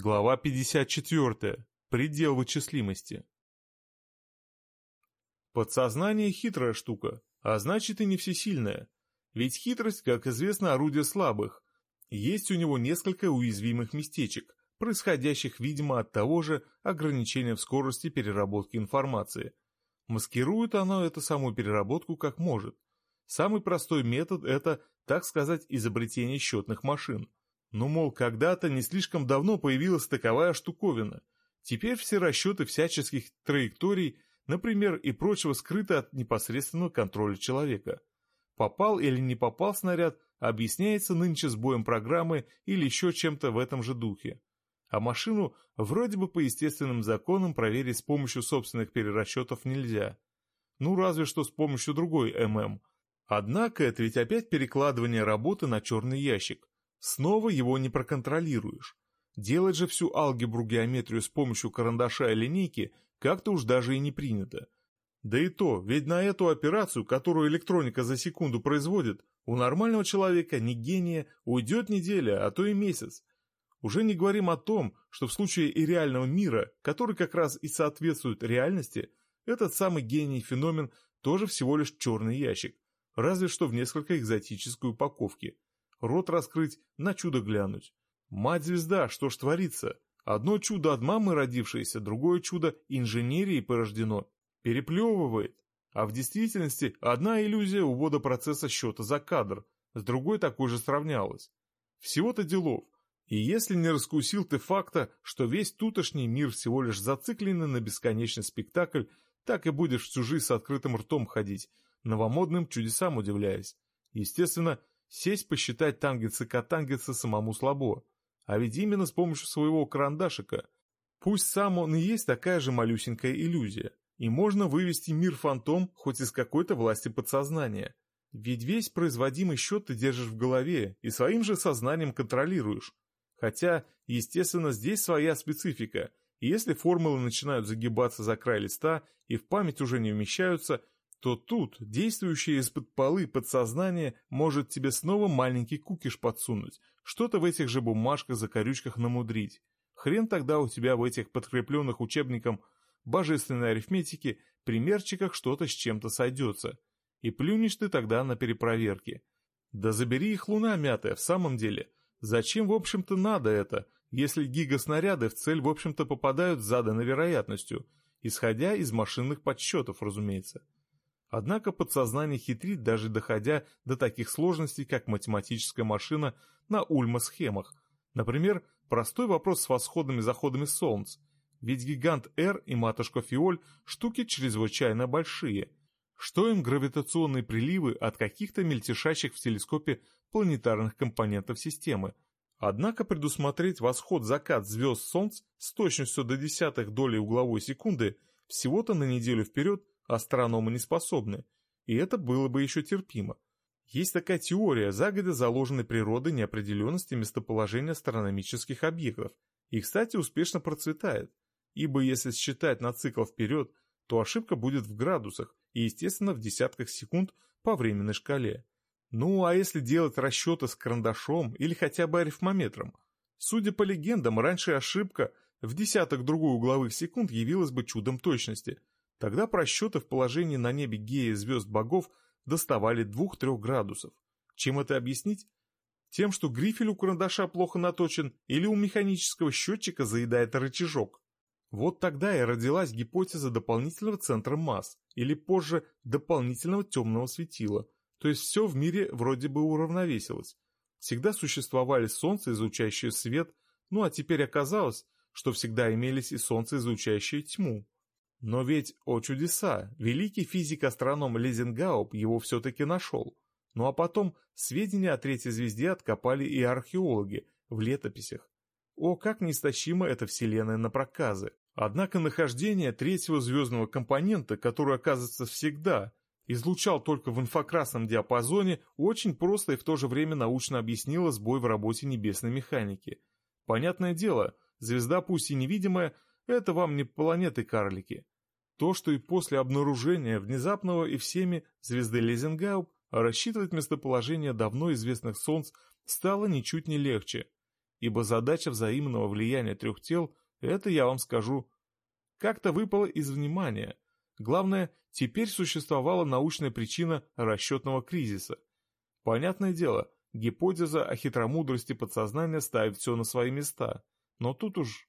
Глава 54. Предел вычислимости. Подсознание хитрая штука, а значит и не всесильная. Ведь хитрость, как известно, орудие слабых. Есть у него несколько уязвимых местечек, происходящих, видимо, от того же ограничения в скорости переработки информации. Маскирует оно эту самую переработку как может. Самый простой метод – это, так сказать, изобретение счетных машин – ну, мол, когда-то не слишком давно появилась таковая штуковина. Теперь все расчеты всяческих траекторий, например, и прочего скрыты от непосредственного контроля человека. Попал или не попал снаряд, объясняется нынче сбоем программы или еще чем-то в этом же духе. А машину вроде бы по естественным законам проверить с помощью собственных перерасчетов нельзя. Ну, разве что с помощью другой ММ. Однако это ведь опять перекладывание работы на черный ящик. Снова его не проконтролируешь. Делать же всю алгебру-геометрию с помощью карандаша и линейки как-то уж даже и не принято. Да и то, ведь на эту операцию, которую электроника за секунду производит, у нормального человека, не гения, уйдет неделя, а то и месяц. Уже не говорим о том, что в случае и реального мира, который как раз и соответствует реальности, этот самый гений феномен тоже всего лишь черный ящик, разве что в несколько экзотической упаковке рот раскрыть, на чудо глянуть. Мать-звезда, что ж творится? Одно чудо от мамы родившееся, другое чудо инженерии порождено. Переплевывает. А в действительности одна иллюзия увода процесса счета за кадр, с другой такой же сравнялась. Всего-то делов. И если не раскусил ты факта, что весь тутошний мир всего лишь зацикленный на бесконечный спектакль, так и будешь всю жизнь с открытым ртом ходить, новомодным чудесам удивляясь. Естественно, Сесть посчитать тангенсы катангенсы самому слабо. А ведь именно с помощью своего карандашика. Пусть сам он и есть такая же малюсенькая иллюзия. И можно вывести мир-фантом хоть из какой-то власти подсознания. Ведь весь производимый счет ты держишь в голове и своим же сознанием контролируешь. Хотя, естественно, здесь своя специфика. И если формулы начинают загибаться за край листа и в память уже не вмещаются – то тут действующее из-под полы подсознание может тебе снова маленький кукиш подсунуть, что-то в этих же бумажках-закорючках намудрить. Хрен тогда у тебя в этих подкрепленных учебником божественной арифметики примерчиках что-то с чем-то сойдется. И плюнешь ты тогда на перепроверки. Да забери их луна мятая, в самом деле. Зачем, в общем-то, надо это, если гигаснаряды в цель, в общем-то, попадают с заданной вероятностью, исходя из машинных подсчетов, разумеется. Однако подсознание хитрит, даже доходя до таких сложностей, как математическая машина на ульма-схемах. Например, простой вопрос с восходами и заходами солнц. Ведь гигант R и матушка Фиоль – штуки чрезвычайно большие. Что им гравитационные приливы от каких-то мельтешащих в телескопе планетарных компонентов системы? Однако предусмотреть восход-закат звезд Солнц с точностью до десятых доли угловой секунды всего-то на неделю вперед астрономы не способны, и это было бы еще терпимо. Есть такая теория загодя заложенной природы неопределенности местоположения астрономических объектов, и, кстати, успешно процветает, ибо если считать на цикл вперед, то ошибка будет в градусах и, естественно, в десятках секунд по временной шкале. Ну, а если делать расчеты с карандашом или хотя бы арифмометром? Судя по легендам, раньше ошибка в десяток другой угловых секунд явилась бы чудом точности – Тогда просчеты в положении на небе геи звезд богов доставали 2-3 градусов. Чем это объяснить? Тем, что грифель у карандаша плохо наточен или у механического счетчика заедает рычажок. Вот тогда и родилась гипотеза дополнительного центра масс, или позже дополнительного темного светила, то есть все в мире вроде бы уравновесилось. Всегда существовали солнце, излучающее свет, ну а теперь оказалось, что всегда имелись и солнце, излучающее тьму. Но ведь, о чудеса, великий физик-астроном Лизенгауп его все-таки нашел. Ну а потом сведения о третьей звезде откопали и археологи в летописях. О, как неистощима эта вселенная на проказы. Однако нахождение третьего звездного компонента, который оказывается всегда, излучал только в инфракрасном диапазоне, очень просто и в то же время научно объяснило сбой в работе небесной механики. Понятное дело, звезда пусть и невидимая, это вам не планеты-карлики. То, что и после обнаружения внезапного и всеми звезды Лезенгауп рассчитывать местоположение давно известных солнц стало ничуть не легче. ибо задача взаимного влияния трех тел – это, я вам скажу, как-то выпало из внимания. Главное, теперь существовала научная причина расчетного кризиса. Понятное дело, гипотеза о хитромудрости подсознания ставит все на свои места, но тут уж